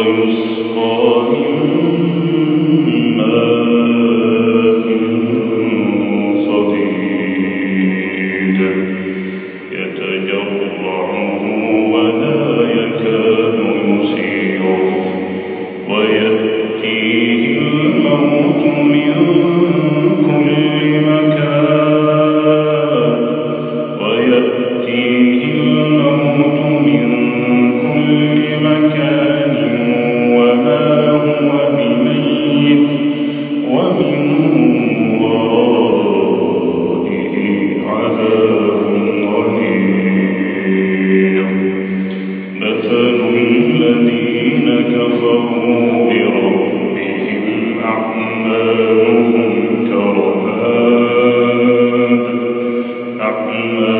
close for you. Amém.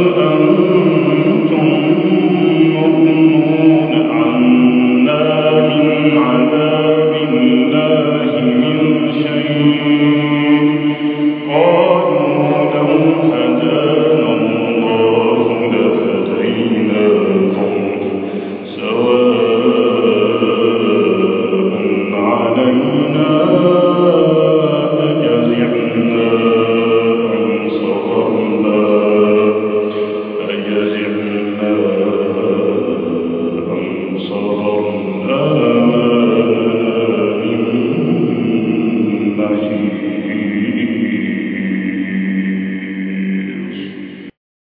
أم